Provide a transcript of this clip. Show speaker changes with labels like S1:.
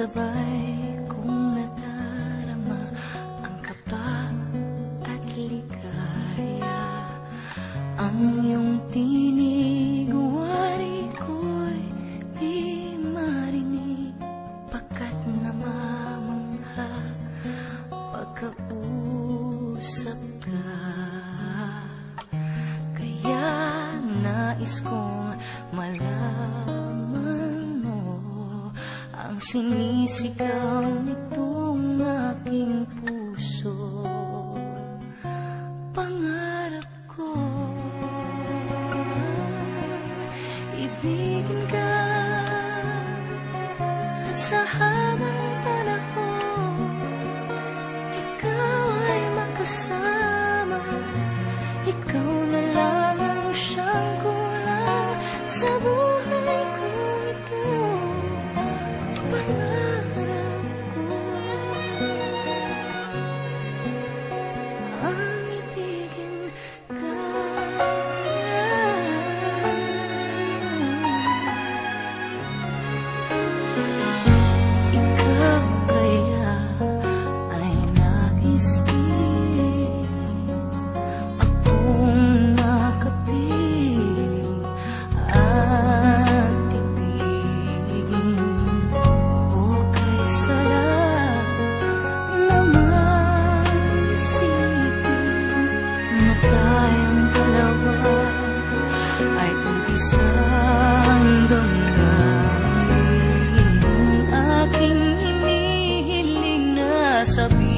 S1: Sabay kong nadarama ang kaba at ligaya. Ang iyong tinig, wari ko'y di marinig Pagkat namamangha pagkausap ka. Kaya nais kong sinisigaw nitong aking puso. Pangarap ko Ibigin ka sa habang panahon. Ikaw ay makasama Ikaw na lang ang siyang kulang Sa buhay sabihin